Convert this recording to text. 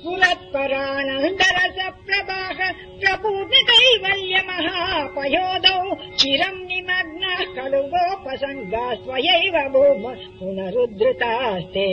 सुरत्पराणान्दरस प्रवाह प्रपूर्णकैवल्यमहापयोदौ चिरम् निमग्नः खलु गोपसङ्गा स्वयैव भूम पुनरुद्धृतास्ते।